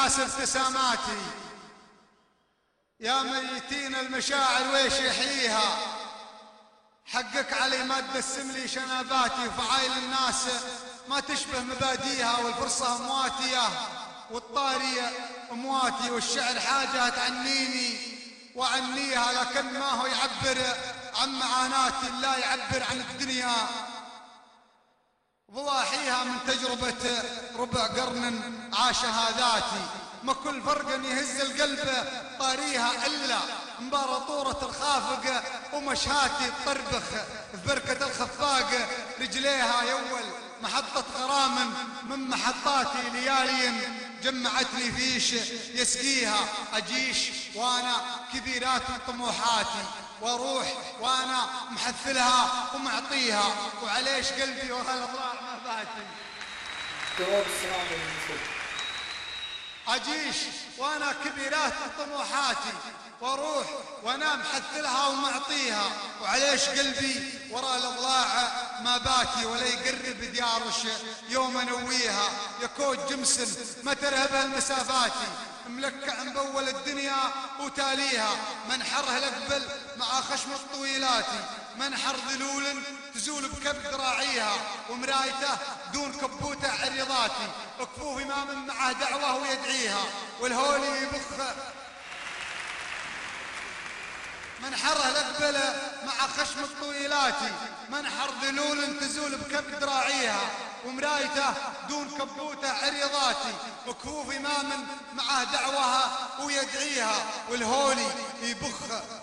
الناس ابتساماتي يا ميتين المشاعر ويش يحييها. حقك علي ما تدسم لي شناباتي وفعايل الناس ما تشبه مباديها والفرصة مواتية والطارية مواتي والشعر حاجة تعنيني وعنيها لكن ما هو يعبر عن معاناتي لا يعبر عن الدنيا. وضاحيها من تجربة ربع قرن عاشها ذاتي. ما كل فرق يهز القلب طاريها إلا مبارطورة الخافق ومشهاتي تطربخ في بركة الخفاق. رجليها يول محطة غرام من محطاتي ليالي جمعتني فيش يسقيها. أجيش وأنا كبيرات طموحاتي وأروح وأنا محثلها ومعطيها. وعليش قلبي ورا جواب السلام عليكم أجيش وأنا كبيرات طموحاتي وأروح وأنا محثلها ومعطيها. وعليش قلبي ورا الأضلاع ما باتي ولا يقرب ديارش يوم أنويها. يا كوج جمسن ما ترهبها المسافاتي. ملكع مبول الدنيا وتاليها. منحرها الاقبل مع خشم الطويلاتي منحر ذلول تزول بكب ذراعيها ومرايته دون كبوته عريضاتي وكفوف إمام معه دعوة ويدعيها. والهولي يبخ. منحره الاقبل مع خشم الطويلاتي منحر ذلول تزول بكب ذراعيها ومرايته دون كبوته عريضاتي وكفوف إمام معه دعوها ويدعيها والهولي يبخ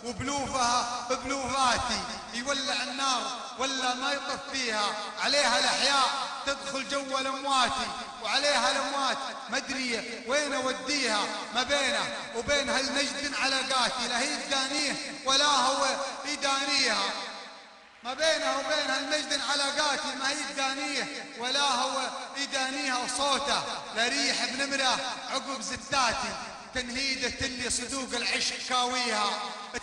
وبلوفها بلوفاتي يولع النار ولا ما يطف فيها عليها الأحياء تدخل جو الامواتي وعليها الأموات مدري وين أوديها ما بينه وبين هالنجد علاقاتي لا هي تدانيه ولا هو يدانيها. ما بينه وبين هالمجد علاقاتي ما هي تدانيه ولا هو يدانيها وصوته لريح بنمره عقب زتاتي تنهيدة اللي صدوق العشق كاويها.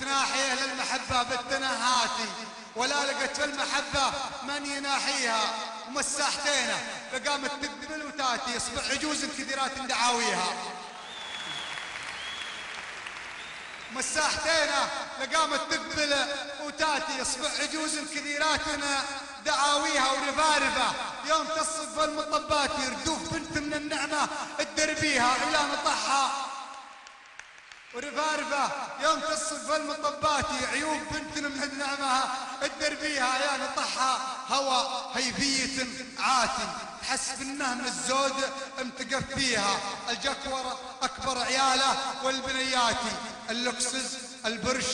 تناحيه للمحبة بالتنهاتي ولا لقت في المحبة من يناحيها. ومساحتينه فقامت تقبل وتاتي يصبح عجوز كثيرات دعاويها مساحتينا لقامت تقبل وتاتي يصبح عجوز كثيرات دعاويها ورفارفة. يوم تصف المطبات يردوف بنت من النعمة تدربيها إلى نطحها ورفارفة يوم تصف المطبات عيوب بنت من النعمة تدربيها يا نطحها هوى هيفية عاتي تحس بالنهم الزود امتقف فيها الجكور أكبر عياله والبنياتي اللوكسز البرش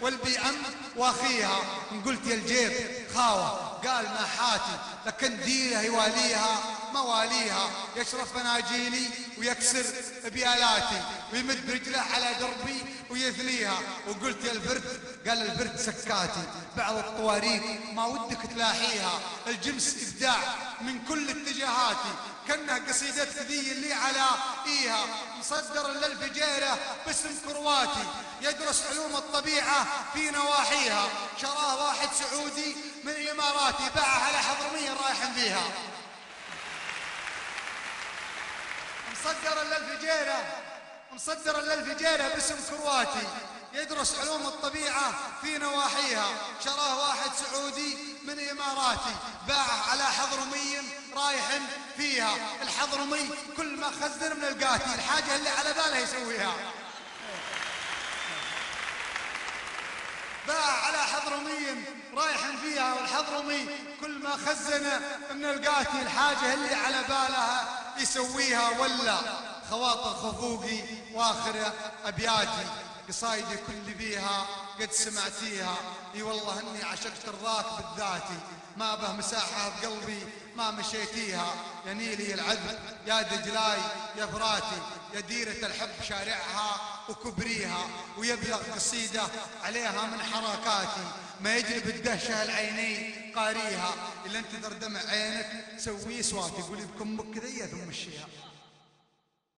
والبي أم واخيها. قلت يا الجيب خاوة. قال ما حاتي لكن ديلة يواليها مواليها. يشرف مناجيلي ويكسر بيالاتي ويمد رجله على دربي ويثنيها. وقلت يا البرد قال البرد سكاتي. بعض الطواريق ما ودك تلاحيها. الجنس إبداع من كل اتجاهاتي. كأنها قصيدة ذي اللي على إيها. مصدر للفجيرة باسم كرواتي. يدرس علوم الطبيعة في نواحيها. شراه واحد سعودي من الاماراتي باعها على حضرمية رايح فيها مصدر للفجيرة مصدر للفجيرة باسم كرواتي يدرس علوم الطبيعة في نواحيها. شراه واحد سعودي من إماراتي باعه على حضرمي رايح فيها. الحضرمي كل ما خزن من القاتي الحاجة اللي على باله يسويها. باع على حضرمي رايح فيها والحضرمي كل ما خزن من القاتي الحاجة اللي على بالها يسويها ولا خواطر خفوقي وآخر أبياتي قصايدي كل بيها قد سمعتيها. إي والله إني عشقت الراك بالذاتي. ما به مساحة بقلبي ما مشيتيها. يا نيلي العذب يا دجلاي يا فراتي يا ديرة الحب شارعها وكبريها ويبلغ قصيدة عليها من حركاتي. ما يجري بالدهشة العينين قاريها. إلا انتظر دمع عينك سوي صوتي قولي بكمك كذا ثم الشيها